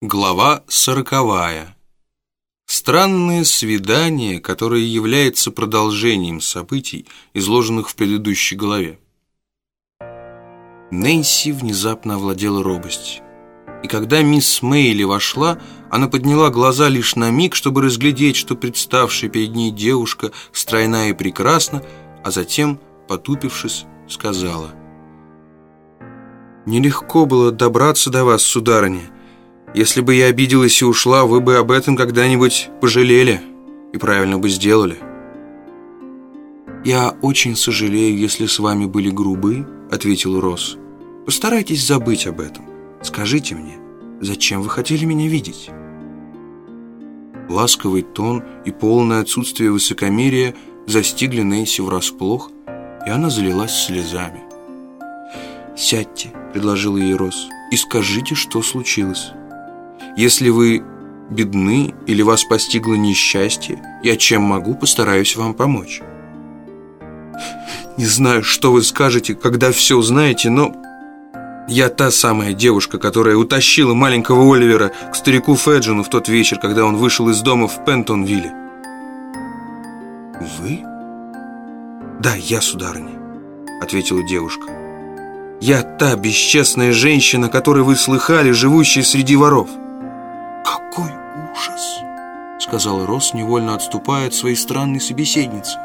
Глава сороковая. Странное свидание, которое является продолжением событий, изложенных в предыдущей главе. Нэнси внезапно овладела робость. И когда мисс Мейли вошла, она подняла глаза лишь на миг, чтобы разглядеть, что представшая перед ней девушка стройна и прекрасна, а затем, потупившись, сказала «Нелегко было добраться до вас, сударыня, если бы я обиделась и ушла, вы бы об этом когда-нибудь пожалели и правильно бы сделали. «Я очень сожалею, если с вами были грубы», — ответил Росс. «Постарайтесь забыть об этом. Скажите мне, зачем вы хотели меня видеть?» Ласковый тон и полное отсутствие высокомерия застигли Нейси врасплох, и она залилась слезами. «Сядьте», — предложил ей Росс, — «и скажите, что случилось». Если вы бедны или вас постигло несчастье, я чем могу, постараюсь вам помочь. Не знаю, что вы скажете, когда все узнаете, но я та самая девушка, которая утащила маленького Оливера к старику Феджину в тот вечер, когда он вышел из дома в Пентонвилле. Вы? Да, я, сударыня, ответила девушка. Я та бесчестная женщина, которой вы слыхали, живущая среди воров. «Какой ужас!» — сказал Рос, невольно отступая от своей странной собеседницы.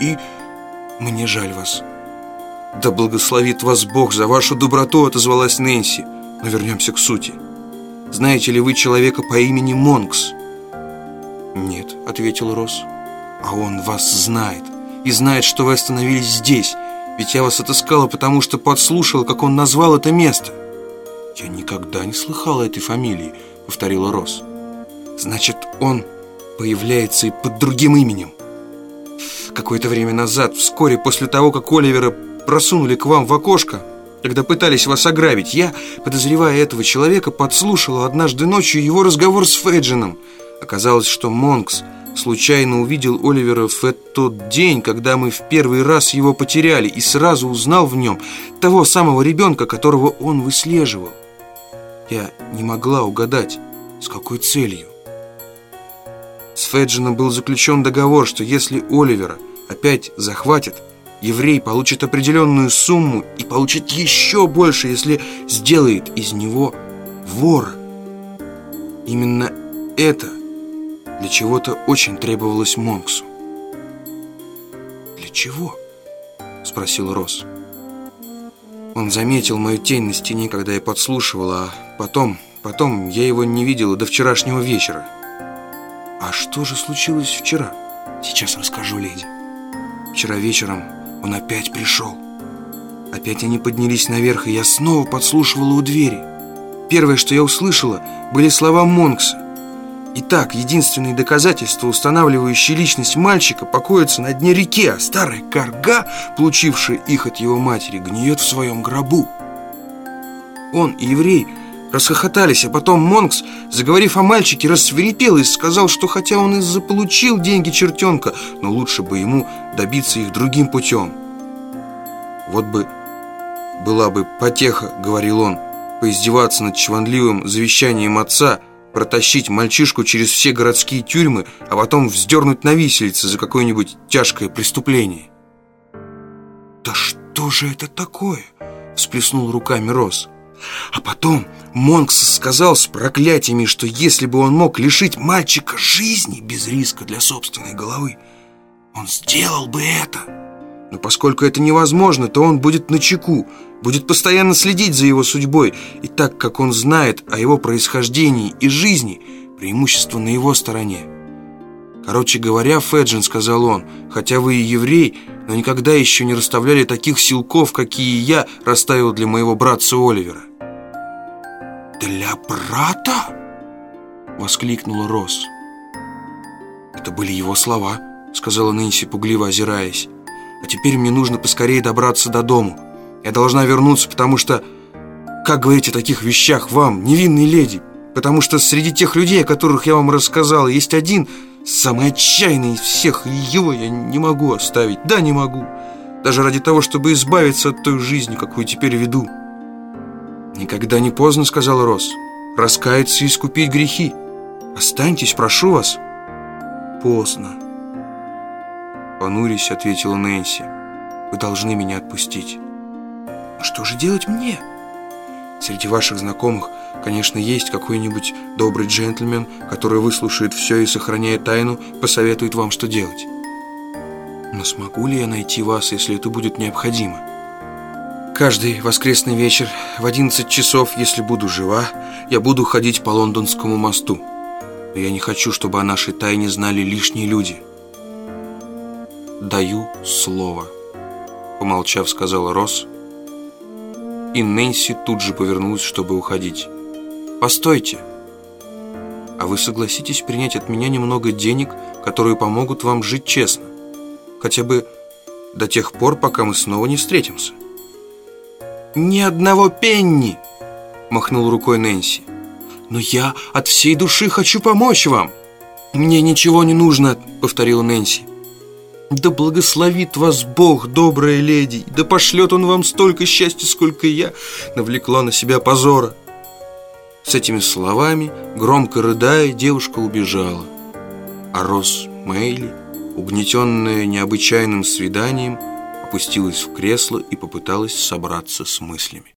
«И мне жаль вас». «Да благословит вас Бог за вашу доброту», — отозвалась Нэнси. «Но вернемся к сути. Знаете ли вы человека по имени Монкс?» «Нет», — ответил Рос. «А он вас знает и знает, что вы остановились здесь, ведь я вас отыскала, потому что подслушала, как он назвал это место». «Я никогда не слыхала этой фамилии», — повторила Рос. Значит, он появляется и под другим именем. Какое-то время назад, вскоре после того, как Оливера просунули к вам в окошко, когда пытались вас ограбить, я, подозревая этого человека, подслушала однажды ночью его разговор с Феджином. Оказалось, что Монкс случайно увидел Оливера в тот день, когда мы в первый раз его потеряли, и сразу узнал в нем того самого ребенка, которого он выслеживал. Я не могла угадать, с какой целью. С Феджином был заключен договор, что если Оливера опять захватят, еврей получит определенную сумму и получит еще больше, если сделает из него вора. Именно это для чего-то очень требовалось Монксу. «Для чего?» — спросил Росс. Он заметил мою тень на стене, когда я подслушивал, а потом, потом я его не видел до вчерашнего вечера. «А что же случилось вчера?» «Сейчас расскажу, леди». Вчера вечером он опять пришел. Опять они поднялись наверх, и я снова подслушивала у двери. Первое, что я услышала, были слова Монкса. Итак, единственные доказательства, устанавливающие личность мальчика, покоятся на дне реки, а старая корга, получившая их от его матери, гниет в своем гробу. Он, еврей, Расхохотались, а потом Монкс, заговорив о мальчике, рассверепел и сказал, что хотя он и заполучил деньги чертенка, но лучше бы ему добиться их другим путем. Вот бы была бы потеха, говорил он, поиздеваться над чванливым завещанием отца, протащить мальчишку через все городские тюрьмы, а потом вздернуть на виселице за какое-нибудь тяжкое преступление. «Да что же это такое?» – всплеснул руками Росс. А потом Монкс сказал с проклятиями, что если бы он мог лишить мальчика жизни без риска для собственной головы, он сделал бы это. Но поскольку это невозможно, то он будет на чеку, будет постоянно следить за его судьбой, и так как он знает о его происхождении и жизни, преимущество на его стороне. Короче говоря, Феджин, сказал он, хотя вы и еврей, но никогда еще не расставляли таких силков, какие я расставил для моего братца Оливера. «Для брата?» — воскликнула Росс. «Это были его слова», — сказала Нэнси, пугливо озираясь. «А теперь мне нужно поскорее добраться до дому. Я должна вернуться, потому что... Как говорить о таких вещах вам, невинной леди? Потому что среди тех людей, о которых я вам рассказала, есть один, самый отчаянный из всех, и его я не могу оставить. Да, не могу. Даже ради того, чтобы избавиться от той жизни, какую теперь веду». «Никогда не поздно», — сказал Росс. раскаяться и искупить грехи. Останьтесь, прошу вас». «Поздно», — понурясь, ответила Нэнси. «Вы должны меня отпустить». «Что же делать мне?» Среди ваших знакомых, конечно, есть какой-нибудь добрый джентльмен, который выслушает все и, сохраняя тайну, посоветует вам, что делать. Но смогу ли я найти вас, если это будет необходимо? Каждый воскресный вечер в 11 часов, если буду жива, я буду ходить по Лондонскому мосту. Но я не хочу, чтобы о нашей тайне знали лишние люди. Даю слово, помолчав, сказала Росс, и Нэнси тут же повернулась, чтобы уходить. «Постойте! А вы согласитесь принять от меня немного денег, которые помогут вам жить честно? Хотя бы до тех пор, пока мы снова не встретимся?» «Ни одного пенни!» – махнул рукой Нэнси. «Но я от всей души хочу помочь вам!» «Мне ничего не нужно», – повторила Нэнси. Да благословит вас Бог, добрая леди, да пошлет Он вам столько счастья, сколько я навлекла на себя позора. С этими словами, громко рыдая, девушка убежала. А Рос Мэйли, угнетенная необычайным свиданием, опустилась в кресло и попыталась собраться с мыслями.